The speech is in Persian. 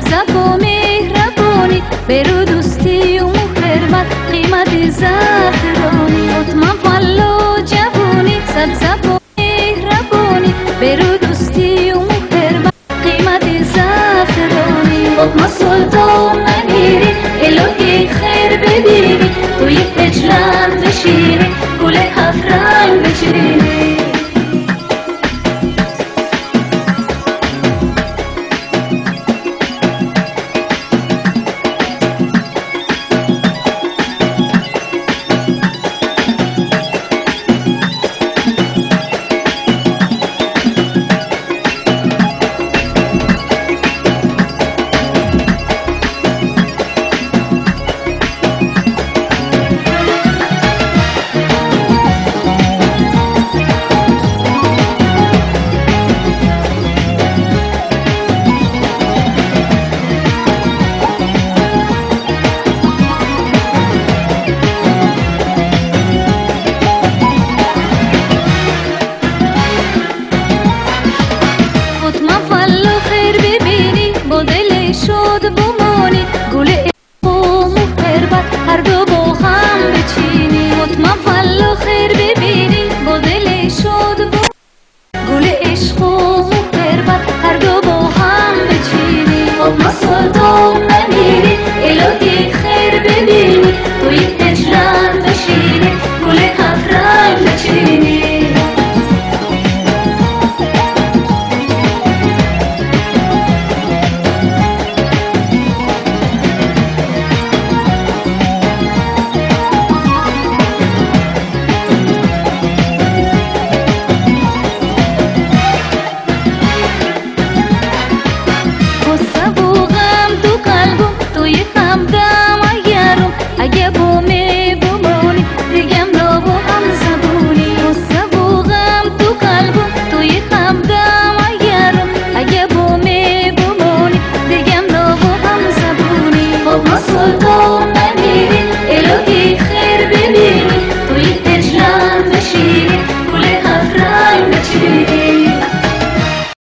سبزب و مهربانی برو دوستی و محرمت قیمت زهرانی. عطم فلا و جوانی سبزب و مهربانی برو دوستی و محرمت قیمت زهرانی. عطم سلطان